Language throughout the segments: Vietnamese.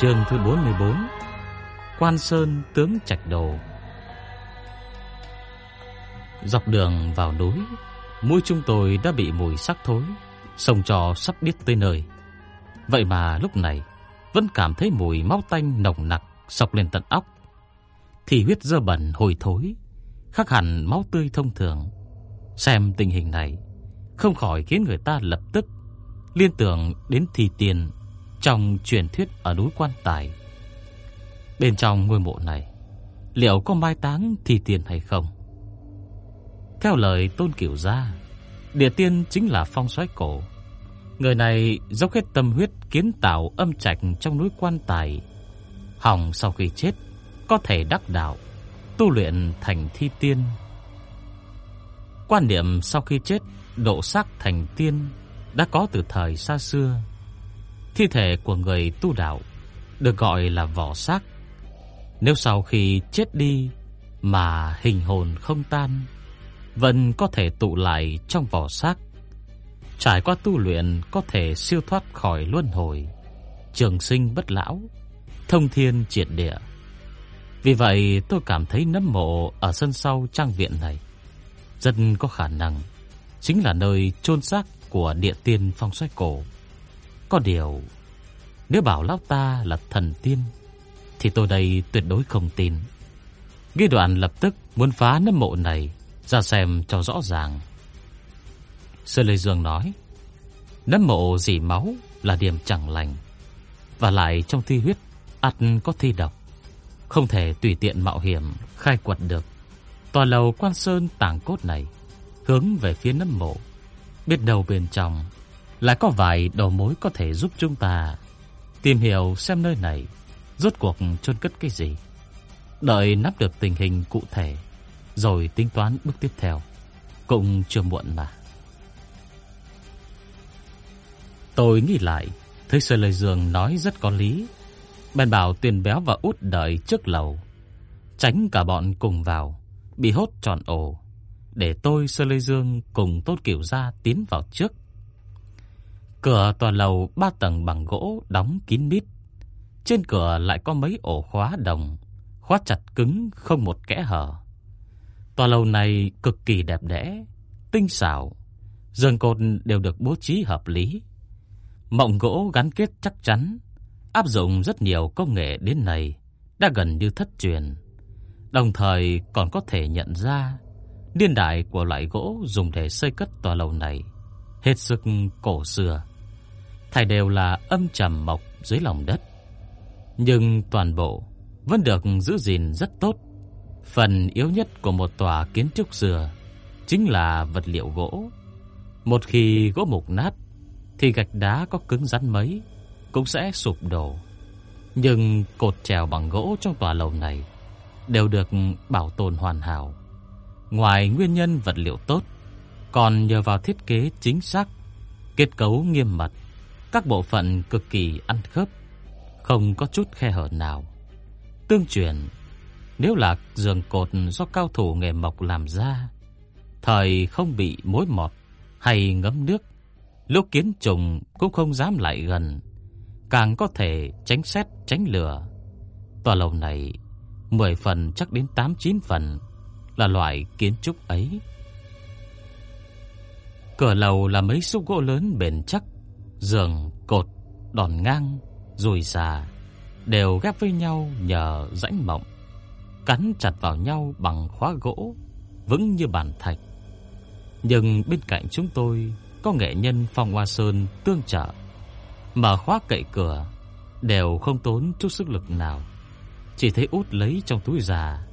Chương thứ 44 Quan Sơn tướng Trạch Đồ. Dọc đường vào núi, Mũi chúng tôi đã bị mùi sắc thối, Sông trò sắp điếc tới nơi. Vậy mà lúc này, Vẫn cảm thấy mùi máu tanh nồng nặc Sọc lên tận óc. Thì huyết dơ bẩn hồi thối, Khác hẳn máu tươi thông thường. Xem tình hình này, Không khỏi khiến người ta lập tức Liên tưởng đến thi tiền trong truyền thuyết ở núi Quan Tài. Bên trong ngôi mộ này, liệu có mai táng thi tiền hay không? Theo lời Tôn Cửu gia, địa tiên chính là phong soái cổ. Người này dốc hết tâm huyết kiến tạo âm trạch trong núi Quan Tài. Hỏng sau khi chết có thể đắc đạo, tu luyện thành thi tiên. Quan niệm sau khi chết độ sắc thành tiên đã có từ thời xa xưa. Thi thể của người tu đạo được gọi là vỏ xác. Nếu sau khi chết đi mà hình hồn không tan, vẫn có thể tụ lại trong vỏ xác. Trải qua tu luyện có thể siêu thoát khỏi luân hồi, trường sinh bất lão, thông thiên triệt địa. Vì vậy tôi cảm thấy nấm mộ ở sân sau trang viện này rất có khả năng chính là nơi chôn xác của địa tiên phong xoay cổ. Có điều, nếu bảo lão ta là thần tiên, thì tôi đây tuyệt đối không tin. Ghi đoạn lập tức muốn phá nấm mộ này ra xem cho rõ ràng. Sơ Lê Dương nói, nấm mộ dỉ máu là điểm chẳng lành, và lại trong thi huyết ắt có thi độc, không thể tùy tiện mạo hiểm khai quật được. Tòa lầu quan sơn tàng cốt này hướng về phía nấm mộ, biết đầu bên trong lại có vài đầu mối có thể giúp chúng ta tìm hiểu xem nơi này rốt cuộc chôn cất cái gì. Đợi nắm được tình hình cụ thể rồi tính toán bước tiếp theo, cũng chưa muộn mà. Tôi nghĩ lại, thấy Sơ Lôi Dương nói rất có lý. Bèn bảo Tuyền Béo và Út đợi trước lầu, tránh cả bọn cùng vào, bị hốt tròn ổ, để tôi Sơ Lôi Dương cùng Tốt Kiểu Gia tiến vào trước. Cửa tòa lầu ba tầng bằng gỗ đóng kín mít. Trên cửa lại có mấy ổ khóa đồng, khóa chặt cứng không một kẽ hở. Tòa lầu này cực kỳ đẹp đẽ, tinh xảo, giường cột đều được bố trí hợp lý. Mộng gỗ gắn kết chắc chắn, áp dụng rất nhiều công nghệ đến này đã gần như thất truyền. Đồng thời còn có thể nhận ra niên đại của loại gỗ dùng để xây cất tòa lầu này hết sức cổ xưa thảy đều là âm trầm mộc dưới lòng đất. Nhưng toàn bộ vẫn được giữ gìn rất tốt. Phần yếu nhất của một tòa kiến trúc xưa chính là vật liệu gỗ. Một khi gỗ mục nát thì gạch đá có cứng rắn mấy cũng sẽ sụp đổ. Nhưng cột chèo bằng gỗ trong tòa lầu này đều được bảo tồn hoàn hảo. Ngoài nguyên nhân vật liệu tốt, còn nhờ vào thiết kế chính xác, kết cấu nghiêm mật các bộ phận cực kỳ ăn khớp, không có chút khe hở nào. Tương truyền, nếu là giường cột do cao thủ nghề mộc làm ra, thời không bị mối mọt hay ngấm nước, lúc kiến trùng cũng không dám lại gần, càng có thể tránh xét tránh lửa. Tòa lầu này 10 phần chắc đến 8 9 phần là loại kiến trúc ấy. Cửa lầu là mấy xúc gỗ lớn bền chắc, giường, đòn ngang, rùi xà đều ghép với nhau nhờ rãnh mộng, cắn chặt vào nhau bằng khóa gỗ vững như bàn thạch. Nhưng bên cạnh chúng tôi có nghệ nhân Phong Hoa Sơn tương trợ, mở khóa cậy cửa đều không tốn chút sức lực nào. Chỉ thấy út lấy trong túi già,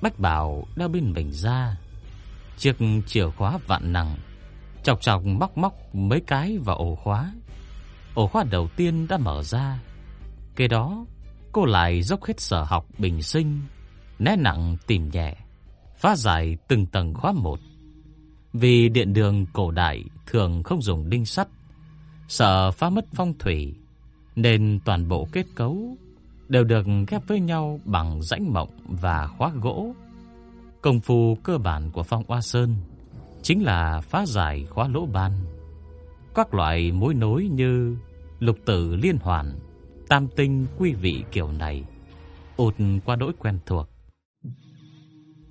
Bách Bảo đeo bên mình ra, chiếc chìa khóa vạn năng chọc chọc móc móc mấy cái vào ổ khóa. Ổ khóa đầu tiên đã mở ra, Kế đó, cô lại dốc hết sở học bình sinh, né nặng tìm nhẹ, phá giải từng tầng khóa một. Vì điện đường cổ đại thường không dùng đinh sắt, sợ phá mất phong thủy, nên toàn bộ kết cấu đều được ghép với nhau bằng rãnh mộng và khóa gỗ. Công phu cơ bản của Phong Hoa Sơn chính là phá giải khóa lỗ ban. Các loại mối nối như lục tử liên hoàn, tam tinh quý vị kiểu này, ụt qua đỗi quen thuộc.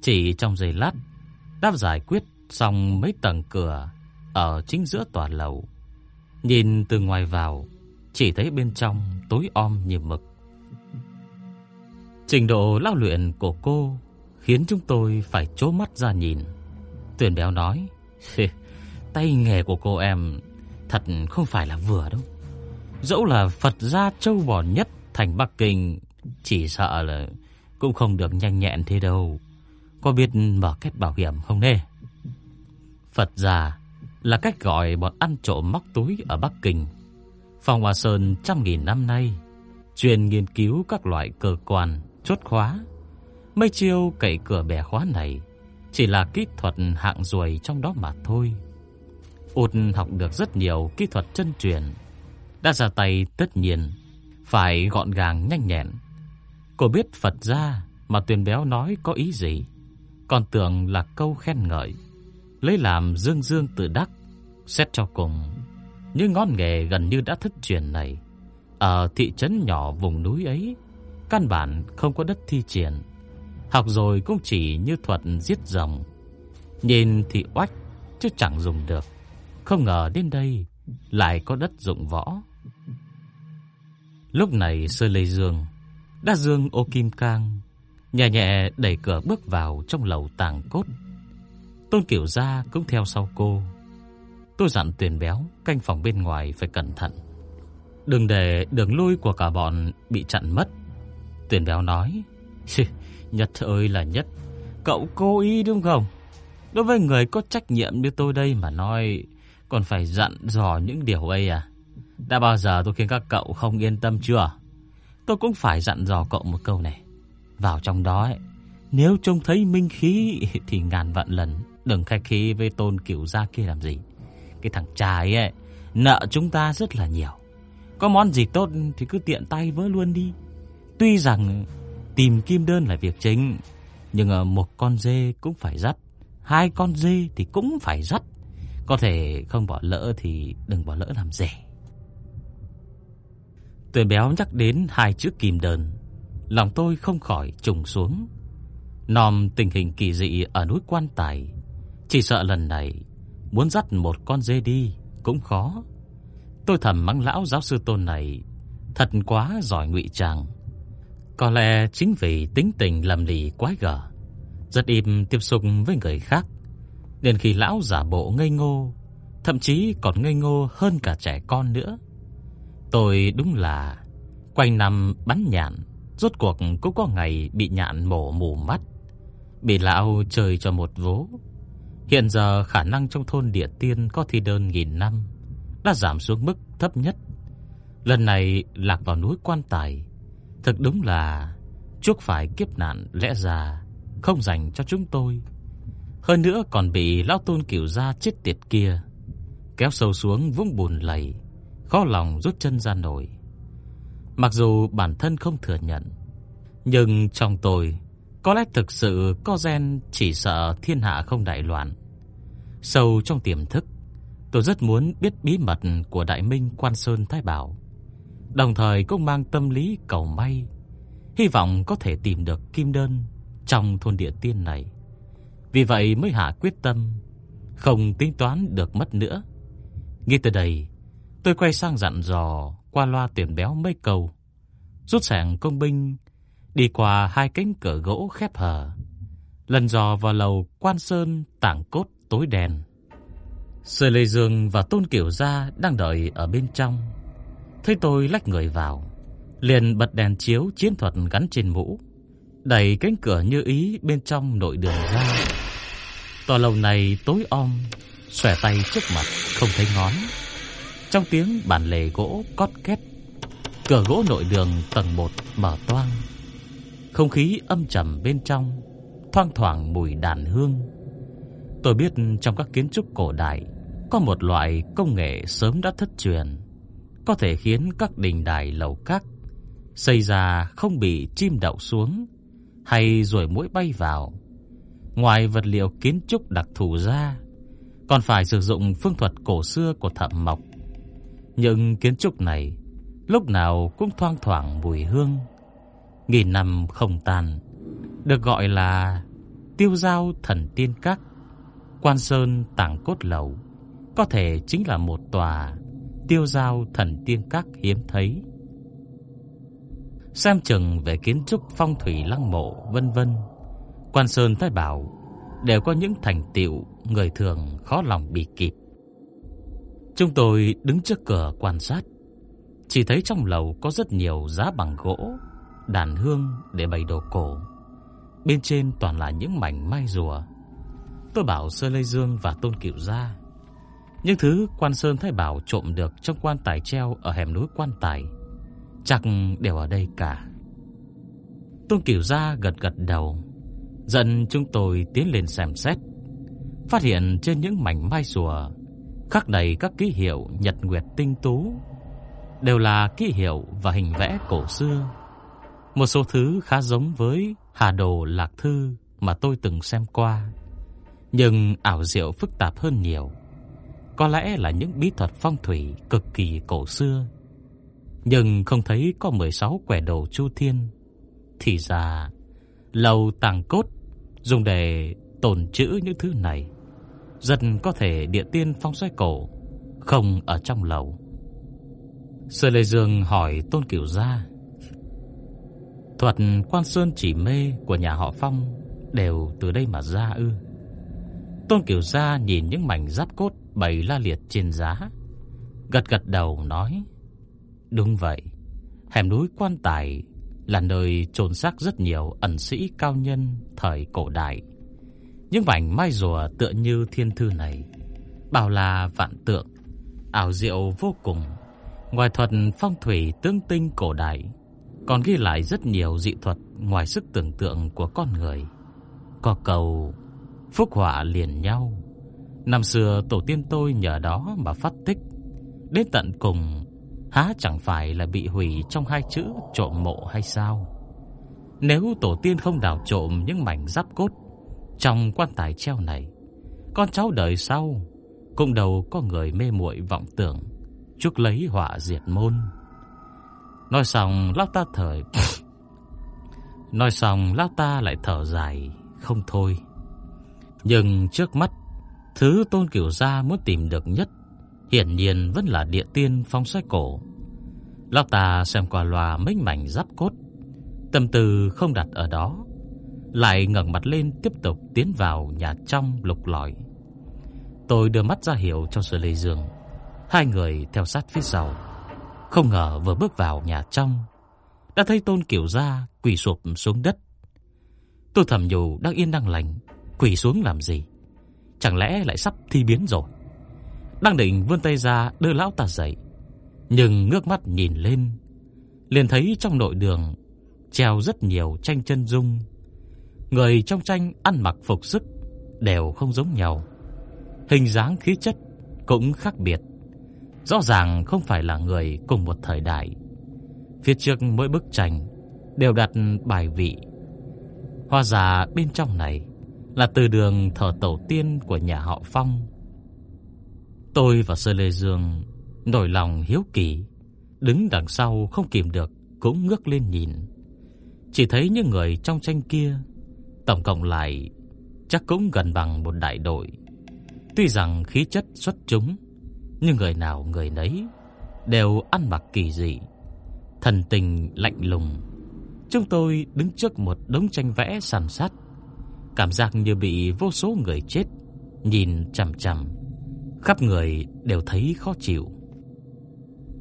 Chỉ trong giây lát, đáp giải quyết xong mấy tầng cửa ở chính giữa tòa lầu. Nhìn từ ngoài vào, chỉ thấy bên trong tối om như mực. Trình độ lao luyện của cô khiến chúng tôi phải chố mắt ra nhìn. Tuyền béo nói, tay nghề của cô em thật không phải là vừa đâu. Dẫu là Phật gia châu bò nhất thành Bắc Kinh, chỉ sợ là cũng không được nhanh nhẹn thế đâu. Có biết mở kết bảo hiểm không nè? Phật gia là cách gọi bọn ăn trộm móc túi ở Bắc Kinh. phòng Hoa Sơn trăm nghìn năm nay chuyên nghiên cứu các loại cơ quan, chốt khóa. Mấy chiêu cậy cửa bẻ khóa này chỉ là kỹ thuật hạng ruồi trong đó mà thôi. Út học được rất nhiều kỹ thuật chân truyền, đã ra tay tất nhiên phải gọn gàng nhanh nhẹn. Cô biết Phật gia mà Tuyền Béo nói có ý gì, còn tưởng là câu khen ngợi, lấy làm dương dương tự đắc, xét cho cùng. Những ngón nghề gần như đã thất truyền này ở thị trấn nhỏ vùng núi ấy, căn bản không có đất thi triển. Học rồi cũng chỉ như thuật giết rồng. Nhìn thì oách chứ chẳng dùng được. Không ngờ đến đây lại có đất dụng võ. Lúc này Sơ Lê Dương đã dương ô kim cang, nhẹ nhẹ đẩy cửa bước vào trong lầu tàng cốt. Tôn Kiểu Gia cũng theo sau cô. Tôi dặn Tuyền Béo canh phòng bên ngoài phải cẩn thận. Đừng để đường lui của cả bọn bị chặn mất. Tuyền Béo nói, Nhất ơi là nhất, cậu cố ý đúng không? Đối với người có trách nhiệm như tôi đây mà nói, còn phải dặn dò những điều ấy à? Đã bao giờ tôi khiến các cậu không yên tâm chưa? Tôi cũng phải dặn dò cậu một câu này. Vào trong đó ấy, nếu trông thấy minh khí thì ngàn vạn lần đừng khách khí với tôn kiểu gia kia làm gì. Cái thằng trai ấy, nợ chúng ta rất là nhiều. Có món gì tốt thì cứ tiện tay vỡ luôn đi. Tuy rằng tìm kim đơn là việc chính, nhưng ờ, một con dê cũng phải dắt, hai con dê thì cũng phải dắt. Có thể không bỏ lỡ thì đừng bỏ lỡ làm rẻ. Tuyền béo nhắc đến hai chữ kìm đơn, lòng tôi không khỏi trùng xuống. Nòm tình hình kỳ dị ở núi Quan Tài, chỉ sợ lần này muốn dắt một con dê đi cũng khó. Tôi thầm mắng lão giáo sư Tôn này thật quá giỏi ngụy trang. Có lẽ chính vì tính tình lầm lì quái gở, rất im tiếp xúc với người khác, nên khi lão giả bộ ngây ngô, thậm chí còn ngây ngô hơn cả trẻ con nữa. Tôi đúng là quanh năm bắn nhạn, rốt cuộc cũng có ngày bị nhạn mổ mù mắt, bị lão chơi cho một vố. Hiện giờ khả năng trong thôn địa tiên có thi đơn nghìn năm đã giảm xuống mức thấp nhất. Lần này lạc vào núi quan tài, thật đúng là chuốc phải kiếp nạn lẽ ra không dành cho chúng tôi. Hơn nữa còn bị lão tôn kiểu gia chết tiệt kia kéo sâu xuống vũng bùn lầy, khó lòng rút chân ra nổi. Mặc dù bản thân không thừa nhận, nhưng trong tôi có lẽ thực sự có gen chỉ sợ thiên hạ không đại loạn. Sâu trong tiềm thức, tôi rất muốn biết bí mật của Đại Minh Quan Sơn Thái Bảo, đồng thời cũng mang tâm lý cầu may, hy vọng có thể tìm được kim đơn trong thôn địa tiên này. Vì vậy mới hạ quyết tâm không tính toán được mất nữa. Nghe từ đây, tôi quay sang dặn dò qua loa tuyển béo mấy câu, rút sảng công binh đi qua hai cánh cửa gỗ khép hờ, lần dò vào lầu quan sơn tảng cốt tối đèn Sơ Lê Dương và Tôn Kiểu Gia đang đợi ở bên trong. Thấy tôi lách người vào, liền bật đèn chiếu chiến thuật gắn trên mũ, đẩy cánh cửa như ý bên trong nội đường ra. Tòa lầu này tối om, xòe tay trước mặt không thấy ngón. Trong tiếng bản lề gỗ cót két, Cửa gỗ nội đường tầng 1 mở toang. Không khí âm trầm bên trong, thoang thoảng mùi đàn hương. Tôi biết trong các kiến trúc cổ đại có một loại công nghệ sớm đã thất truyền, có thể khiến các đình đài lầu các xây ra không bị chim đậu xuống hay ruồi muỗi bay vào. Ngoài vật liệu kiến trúc đặc thù ra, còn phải sử dụng phương thuật cổ xưa của thợ mộc. Nhưng kiến trúc này lúc nào cũng thoang thoảng mùi hương, nghìn năm không tàn được gọi là Tiêu Giao Thần Tiên Các, Quan Sơn Tảng Cốt Lầu, có thể chính là một tòa Tiêu Giao Thần Tiên Các hiếm thấy. Xem chừng về kiến trúc phong thủy lăng mộ vân vân, Quan Sơn Thái Bảo đều có những thành tựu người thường khó lòng bị kịp. Chúng tôi đứng trước cửa quan sát, chỉ thấy trong lầu có rất nhiều giá bằng gỗ, đàn hương để bày đồ cổ. Bên trên toàn là những mảnh mai rùa. Tôi bảo Sơ Lê Dương và Tôn Cửu gia, những thứ Quan Sơn Thái Bảo trộm được trong quan tài treo ở hẻm núi quan tài, chắc đều ở đây cả. Tôn Cửu gia gật gật đầu, Dần chúng tôi tiến lên xem xét, Phát hiện trên những mảnh mai rùa, Khắc đầy các ký hiệu nhật nguyệt tinh tú, Đều là ký hiệu và hình vẽ cổ xưa. Một số thứ khá giống với Hà Đồ Lạc Thư Mà tôi từng xem qua, Nhưng ảo diệu phức tạp hơn nhiều. Có lẽ là những bí thuật phong thủy Cực kỳ cổ xưa, Nhưng không thấy có 16 quẻ đầu chu thiên. Thì ra Lầu tàng cốt dùng để tồn trữ những thứ này, dần có thể địa tiên phong xoay cổ không ở trong lầu. Sơ Lê Dương hỏi Tôn Cửu Gia, thuật quan sơn chỉ mê của nhà họ Phong đều từ đây mà ra ư? Tôn Cửu Gia nhìn những mảnh giáp cốt bày la liệt trên giá, gật gật đầu nói: "Đúng vậy, hẻm núi quan tài là nơi chôn xác rất nhiều ẩn sĩ cao nhân thời cổ đại. Những mảnh mai rùa tựa như thiên thư này, bảo là vạn tượng, ảo diệu vô cùng. Ngoài thuật phong thủy tương tinh cổ đại, còn ghi lại rất nhiều dị thuật ngoài sức tưởng tượng của con người. Có cầu phúc họa liền nhau. Năm xưa tổ tiên tôi nhờ đó mà phát tích, đến tận cùng Há chẳng phải là bị hủy trong hai chữ trộm mộ hay sao? Nếu tổ tiên không đào trộm những mảnh giáp cốt trong quan tài treo này, con cháu đời sau cũng đầu có người mê muội vọng tưởng, chuốc lấy họa diệt môn. Nói xong, lão ta thở. Nói xong, lão ta lại thở dài không thôi. Nhưng trước mắt, thứ Tôn Cửu gia muốn tìm được nhất hiển nhiên vẫn là địa tiên phong xoay cổ. Lão ta xem qua loa mấy mảnh giáp cốt, tâm tư không đặt ở đó, lại ngẩng mặt lên tiếp tục tiến vào nhà trong lục lọi. Tôi đưa mắt ra hiệu cho Sở Lê Dương, hai người theo sát phía sau. Không ngờ vừa bước vào nhà trong, đã thấy Tôn Kiểu Gia quỳ sụp xuống đất. Tôi thầm nhủ đang yên đang lành, quỳ xuống làm gì? Chẳng lẽ lại sắp thi biến rồi? Đang định vươn tay ra đưa lão ta dậy. Nhưng ngước mắt nhìn lên, liền thấy trong nội đường Treo rất nhiều tranh chân dung. Người trong tranh ăn mặc phục sức Đều không giống nhau. Hình dáng khí chất cũng khác biệt. Rõ ràng không phải là người cùng một thời đại. Phía trước mỗi bức tranh Đều đặt bài vị. Hoa giả bên trong này Là từ đường thờ tổ tiên của nhà họ Phong. Tôi và Sơ Lê Dương nổi lòng hiếu kỳ, đứng đằng sau không kìm được cũng ngước lên nhìn. Chỉ thấy những người trong tranh kia, tổng cộng lại chắc cũng gần bằng một đại đội. Tuy rằng khí chất xuất chúng, nhưng người nào người nấy đều ăn mặc kỳ dị, thần tình lạnh lùng. Chúng tôi đứng trước một đống tranh vẽ sàn sắt cảm giác như bị vô số người chết nhìn chằm chằm khắp người đều thấy khó chịu.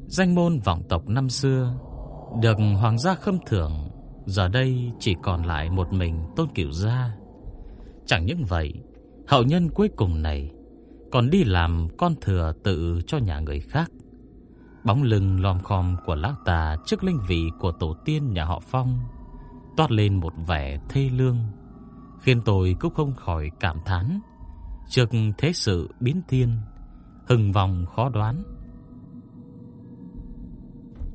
Danh môn vọng tộc năm xưa được hoàng gia khâm thưởng, giờ đây chỉ còn lại một mình Tôn Cửu gia. Chẳng những vậy, hậu nhân cuối cùng này còn đi làm con thừa tự cho nhà người khác. Bóng lưng lom khom của lão tà trước linh vị của tổ tiên nhà họ Phong toát lên một vẻ thê lương, khiến tôi cũng không khỏi cảm thán trước thế sự biến thiên, hừng vòng khó đoán.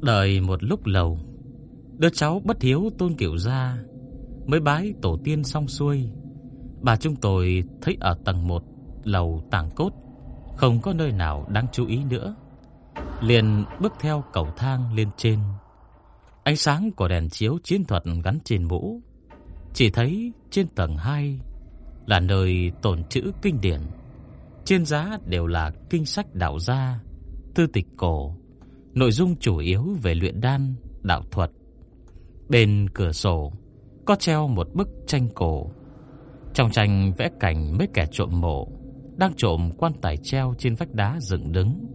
Đợi một lúc lâu, đứa cháu bất hiếu Tôn Kiểu gia mới bái tổ tiên xong xuôi, bà chúng tôi thấy ở tầng 1 lầu tàng cốt không có nơi nào đáng chú ý nữa, liền bước theo cầu thang lên trên. Ánh sáng của đèn chiếu chiến thuật gắn trên mũ, chỉ thấy trên tầng 2 là nơi tồn trữ kinh điển. Trên giá đều là kinh sách đạo gia, tư tịch cổ, nội dung chủ yếu về luyện đan, đạo thuật. Bên cửa sổ có treo một bức tranh cổ. Trong tranh vẽ cảnh mấy kẻ trộm mộ đang trộm quan tài treo trên vách đá dựng đứng.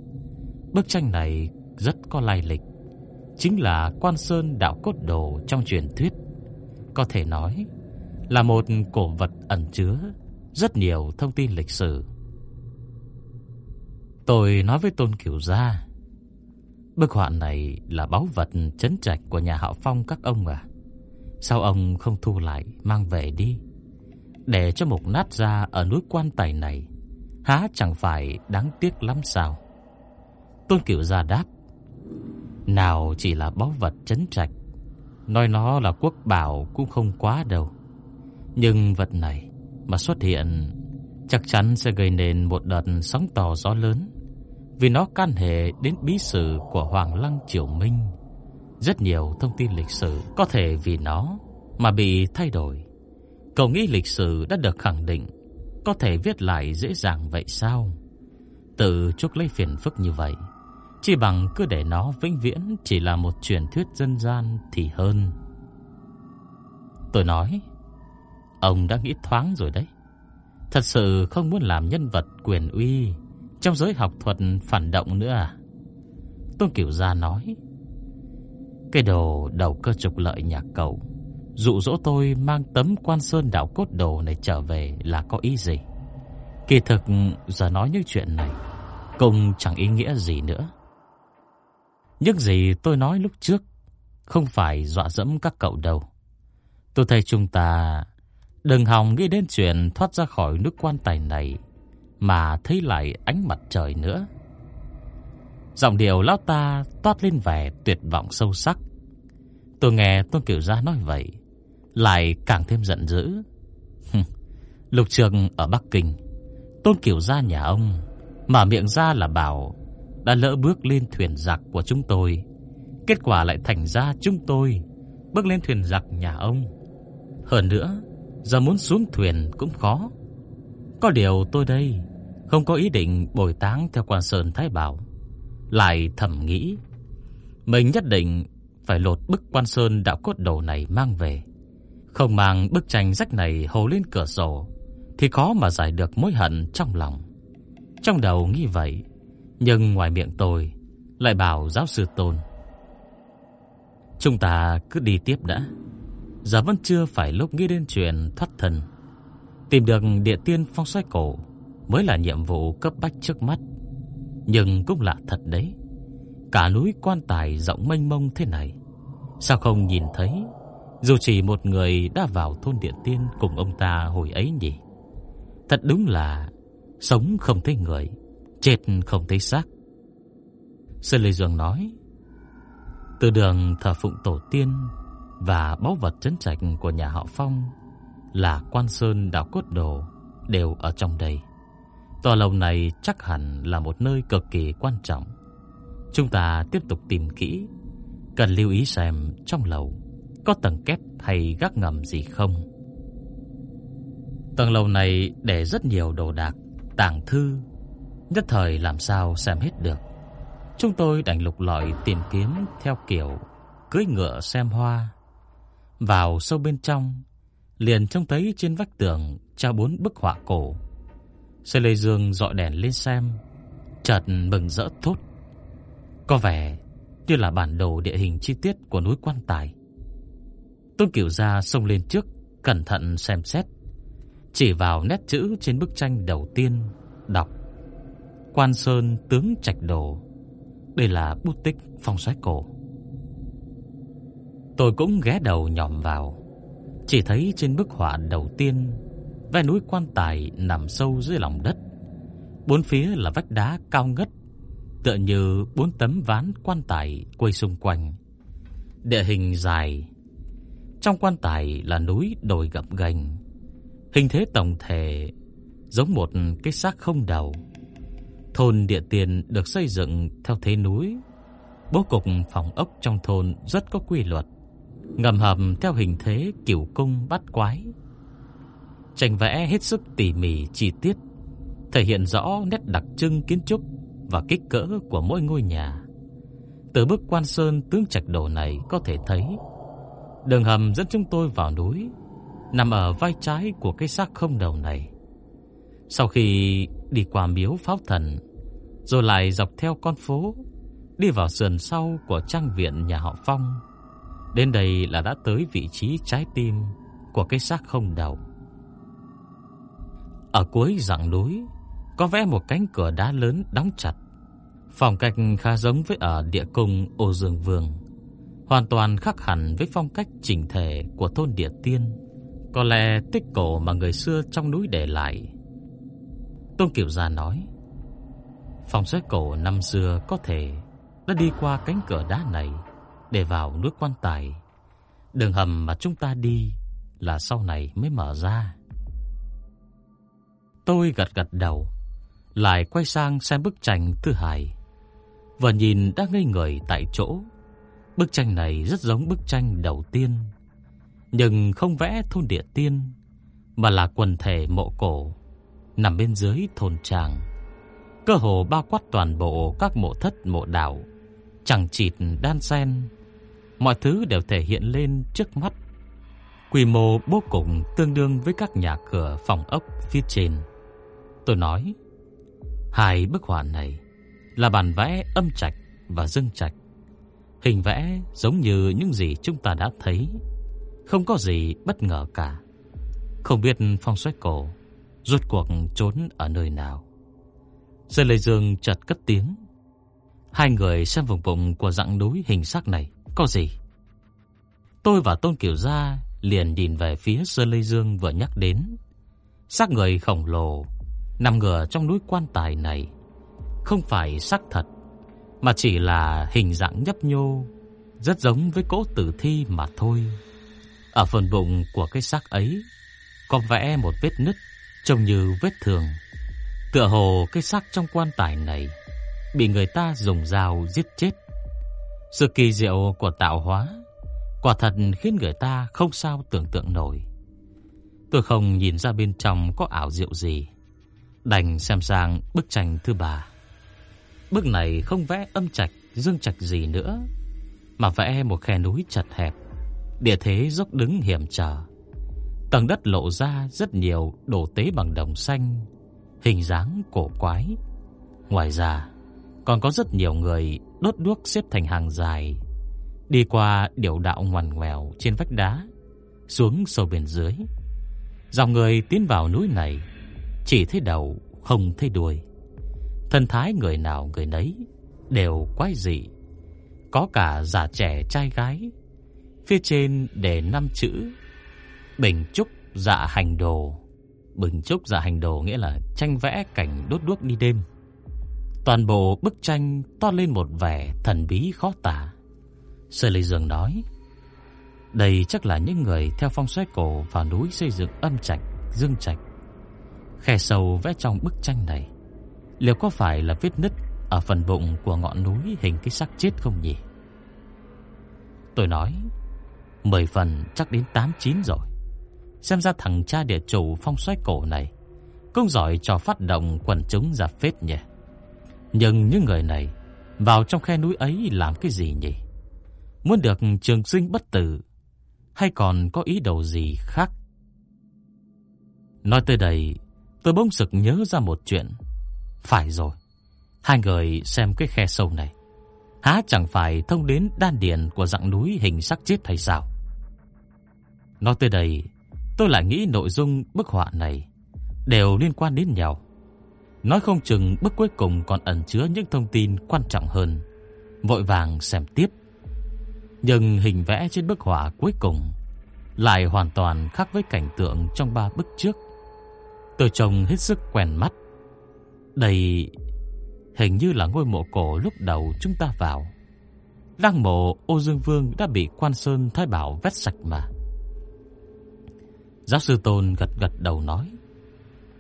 Bức tranh này rất có lai lịch, chính là Quan Sơn đạo cốt đồ trong truyền thuyết. Có thể nói là một cổ vật ẩn chứa rất nhiều thông tin lịch sử. Tôi nói với Tôn Kiều Gia, bức họa này là báu vật chấn trạch của nhà họ Phong các ông à? Sao ông không thu lại mang về đi? Để cho một nát ra ở núi quan tài này, há chẳng phải đáng tiếc lắm sao? Tôn Kiều Gia đáp, nào chỉ là báu vật chấn trạch, nói nó là quốc bảo cũng không quá đâu. Nhưng vật này mà xuất hiện chắc chắn sẽ gây nên một đợt sóng to gió lớn vì nó can hệ đến bí sử của Hoàng Lăng Triều Minh. Rất nhiều thông tin lịch sử có thể vì nó mà bị thay đổi. Cậu nghĩ lịch sử đã được khẳng định có thể viết lại dễ dàng vậy sao? Tự chuốc lấy phiền phức như vậy, chỉ bằng cứ để nó vĩnh viễn chỉ là một truyền thuyết dân gian thì hơn. Tôi nói, Ông đã nghĩ thoáng rồi đấy. Thật sự không muốn làm nhân vật quyền uy trong giới học thuật phản động nữa à? Tôn Kiểu Gia nói. Cái đồ đầu cơ trục lợi nhà cậu, dụ dỗ tôi mang tấm quan sơn đảo cốt đồ này trở về là có ý gì? Kỳ thực, giờ nói những chuyện này, cũng chẳng ý nghĩa gì nữa. Những gì tôi nói lúc trước không phải dọa dẫm các cậu đâu. Tôi thấy chúng ta Đừng hòng nghĩ đến chuyện thoát ra khỏi nước quan tài này mà thấy lại ánh mặt trời nữa. Giọng điệu lão ta toát lên vẻ tuyệt vọng sâu sắc. Tôi nghe Tôn Kiểu Gia nói vậy, lại càng thêm giận dữ. Lục Trường ở Bắc Kinh, Tôn Kiểu Gia nhà ông, mà miệng ra là bảo đã lỡ bước lên thuyền giặc của chúng tôi. Kết quả lại thành ra chúng tôi bước lên thuyền giặc nhà ông. Hơn nữa, Giờ muốn xuống thuyền cũng khó Có điều tôi đây không có ý định bồi táng theo quan sơn Thái Bảo. Lại thầm nghĩ, Mình nhất định Phải lột bức quan sơn đạo cốt đồ này mang về. Không mang bức tranh rách này hồ lên cửa sổ, Thì khó mà giải được mối hận trong lòng. Trong đầu nghĩ vậy, Nhưng ngoài miệng tôi Lại bảo giáo sư Tôn, Chúng ta cứ đi tiếp đã. Giờ vẫn chưa phải lúc nghĩ đến chuyện thoát thân. Tìm được địa tiên phong xoay cổ Mới là nhiệm vụ cấp bách trước mắt. Nhưng cũng lạ thật đấy, Cả núi quan tài rộng mênh mông thế này, Sao không nhìn thấy, Dù chỉ một người đã vào thôn điện tiên Cùng ông ta hồi ấy nhỉ? Thật đúng là Sống không thấy người, Chết không thấy xác. Sơn Lê Dương nói, Từ đường thờ phụng tổ tiên và báu vật trấn trạch của nhà họ Phong là Quan Sơn Đạo Cốt Đồ đều ở trong đây. Tòa lầu này chắc hẳn là một nơi cực kỳ quan trọng. Chúng ta tiếp tục tìm kỹ, cần lưu ý xem trong lầu có tầng kép hay gác ngầm gì không. Tầng lầu này để rất nhiều đồ đạc, tàng thư, nhất thời làm sao xem hết được. Chúng tôi đành lục lọi tìm kiếm theo kiểu cưỡi ngựa xem hoa. Vào sâu bên trong, liền trông thấy trên vách tường treo bốn bức họa cổ. Sê Lê Dương dọi đèn lên xem, chợt mừng rỡ thốt. Có vẻ như là bản đồ địa hình chi tiết của núi Quan Tài. Tôn Cửu Gia xông lên trước, cẩn thận xem xét, chỉ vào nét chữ trên bức tranh đầu tiên, đọc: Quan Sơn tướng trạch đồ, đây là bút tích phong xoáy cổ. Tôi cũng ghé đầu nhòm vào, chỉ thấy trên bức họa đầu tiên, vẽ núi quan tài nằm sâu dưới lòng đất. Bốn phía là vách đá cao ngất, tựa như bốn tấm ván quan tài quay xung quanh. Địa hình dài, trong quan tài là núi đồi gập ghềnh, hình thế tổng thể giống một cái xác không đầu. Thôn địa tiền được xây dựng theo thế núi. Bố cục phòng ốc trong thôn rất có quy luật, ngầm hầm theo hình thế kiểu cung bắt quái. Tranh vẽ hết sức tỉ mỉ chi tiết, thể hiện rõ nét đặc trưng kiến trúc và kích cỡ của mỗi ngôi nhà. Từ bức quan sơn tướng trạch đồ này có thể thấy, đường hầm dẫn chúng tôi vào núi nằm ở vai trái của cái xác không đầu này. Sau khi đi qua miếu pháo thần, rồi lại dọc theo con phố, đi vào sườn sau của trang viện nhà họ Phong. Đến đây là đã tới vị trí trái tim của cái xác không đầu. Ở cuối dặng núi, có vẽ một cánh cửa đá lớn đóng chặt. Phong cách khá giống với ở địa cung Ô Dương Vương, hoàn toàn khác hẳn với phong cách chỉnh thể của thôn địa tiên. Có lẽ tích cổ mà người xưa trong núi để lại Tôn Kiều Gia nói Phòng xoáy cổ năm xưa có thể Đã đi qua cánh cửa đá này Để vào núi quan tài Đường hầm mà chúng ta đi Là sau này mới mở ra Tôi gật gật đầu Lại quay sang xem bức tranh thứ hai Và nhìn đã ngây người tại chỗ Bức tranh này rất giống bức tranh đầu tiên Nhưng không vẽ thôn địa tiên Mà là quần thể mộ cổ nằm bên dưới thôn tràng, cơ hồ bao quát toàn bộ các mộ thất mộ đạo, chẳng chịt đan xen, mọi thứ đều thể hiện lên trước mắt. Quy mô bố cục tương đương với các nhà cửa phòng ốc phía trên. Tôi nói, hai bức họa này là bản vẽ âm trạch và dương trạch. Hình vẽ giống như những gì chúng ta đã thấy, không có gì bất ngờ cả. Không biết phong xoáy cổ Rốt cuộc trốn ở nơi nào sơn lê dương chợt cất tiếng Hai người xem vùng bụng của dãng núi hình sắc này Có gì Tôi và Tôn Kiều Gia liền nhìn về phía Sơn Lê Dương vừa nhắc đến. Xác người khổng lồ nằm ngửa trong núi quan tài này không phải xác thật, mà chỉ là hình dạng nhấp nhô, rất giống với cỗ tử thi mà thôi. Ở phần bụng của cái xác ấy có vẽ một vết nứt trông như vết thương. Tựa hồ cái xác trong quan tài này bị người ta dùng dao giết chết. Sự kỳ diệu của tạo hóa quả thật khiến người ta không sao tưởng tượng nổi. Tôi không nhìn ra bên trong có ảo diệu gì, đành xem sang bức tranh thứ ba. Bức này không vẽ âm trạch, dương trạch gì nữa, mà vẽ một khe núi chật hẹp, địa thế dốc đứng hiểm trở. Tầng đất lộ ra rất nhiều đồ tế bằng đồng xanh, hình dáng cổ quái. Ngoài ra, còn có rất nhiều người đốt đuốc xếp thành hàng dài, đi qua điệu đạo ngoằn ngoèo trên vách đá, xuống sâu bên dưới. Dòng người tiến vào núi này, chỉ thấy đầu, không thấy đuôi. Thân thái người nào người nấy đều quái dị. Có cả già trẻ trai gái. Phía trên để năm chữ Bình trúc dạ hành đồ. Bình trúc dạ hành đồ nghĩa là tranh vẽ cảnh đốt đuốc đi đêm. Toàn bộ bức tranh to lên một vẻ thần bí khó tả. Sơ Lê Dương nói, đây chắc là những người theo phong xoáy cổ vào núi xây dựng âm trạch, dương trạch. Khe sâu vẽ trong bức tranh này, liệu có phải là vết nứt ở phần bụng của ngọn núi hình cái xác chết không nhỉ? Tôi nói, mười phần chắc đến tám chín rồi. Xem ra thằng cha địa chủ phong xoáy cổ này Cũng giỏi cho phát động quần chúng ra phết nhỉ Nhưng những người này Vào trong khe núi ấy làm cái gì nhỉ Muốn được trường sinh bất tử Hay còn có ý đồ gì khác Nói tới đây Tôi bỗng sực nhớ ra một chuyện Phải rồi, Hai người xem cái khe sâu này Há chẳng phải thông đến đan điền của dạng núi hình sắc chết hay sao Nói tới đây, Tôi lại nghĩ nội dung bức họa này đều liên quan đến nhau. Nói không chừng bức cuối cùng còn ẩn chứa những thông tin quan trọng hơn vội vàng xem tiếp. Nhưng hình vẽ trên bức họa cuối cùng lại hoàn toàn khác với cảnh tượng trong ba bức trước. Tôi trông hết sức quen mắt. Đây hình như là ngôi mộ cổ lúc đầu chúng ta vào. Lăng mộ Ô Dương Vương đã bị Quan Sơn Thái Bảo vét sạch mà. Giáo sư Tôn gật gật đầu nói,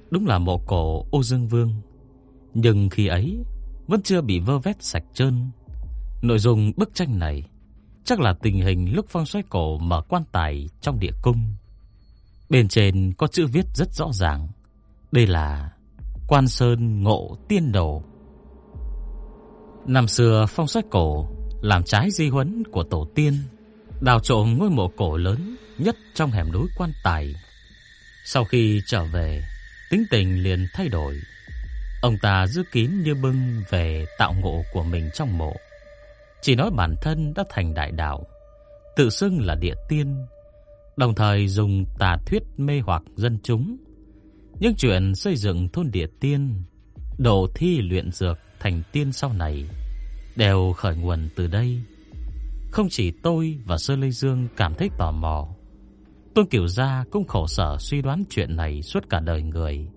đúng là mộ cổ Ô Dương Vương, nhưng khi ấy vẫn chưa bị vơ vét sạch trơn. Nội dung bức tranh này chắc là tình hình lúc phong xoay cổ mở quan tài trong địa cung. Bên trên có chữ viết rất rõ ràng, đây là Quan Sơn Ngộ Tiên Đồ. Năm xưa phong sách cổ làm trái di huấn của tổ tiên, đào trộm ngôi mộ cổ lớn nhất trong hẻm núi quan tài. Sau khi trở về, tính tình liền thay đổi. Ông ta giữ kín như bưng về tạo ngộ của mình trong mộ. Chỉ nói bản thân đã thành đại đạo, tự xưng là địa tiên, đồng thời dùng tà thuyết mê hoặc dân chúng. Nhưng chuyện xây dựng thôn địa tiên, đồ thi luyện dược thành tiên sau này đều khởi nguồn từ đây. Không chỉ tôi và Sơ Lê Dương cảm thấy tò mò, Tôn Kiều Gia cũng khổ sở suy đoán chuyện này suốt cả đời người.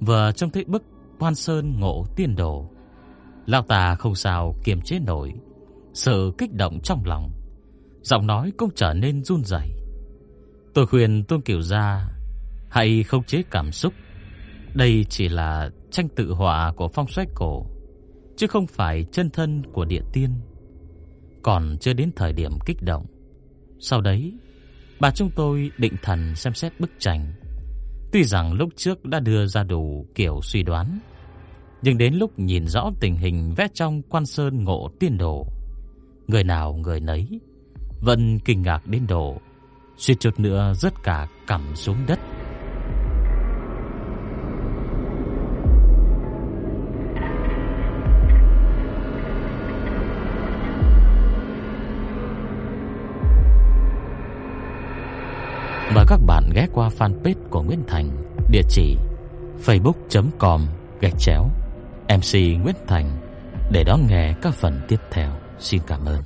Vừa trong thấy bức Quan Sơn ngộ tiên đồ, lão ta không sao kiềm chế nổi sự kích động trong lòng, giọng nói cũng trở nên run rẩy. Tôi khuyên Tôn Kiều Gia hay khống chế cảm xúc, đây chỉ là tranh tự họa của phong xoáy cổ chứ không phải chân thân của địa tiên. Còn chưa đến thời điểm kích động. Sau đấy, bà chúng tôi định thần xem xét bức tranh. Tuy rằng lúc trước đã đưa ra đủ kiểu suy đoán, nhưng đến lúc nhìn rõ tình hình vẽ trong quan sơn ngộ tiên đồ, người nào người nấy vẫn kinh ngạc đến độ suýt chút nữa rớt cả cằm xuống đất. Mời các bạn ghé qua fanpage của Nguyễn Thành, địa chỉ facebook.com gạch chéo MC Nguyễn Thành để đón nghe các phần tiếp theo. Xin cảm ơn.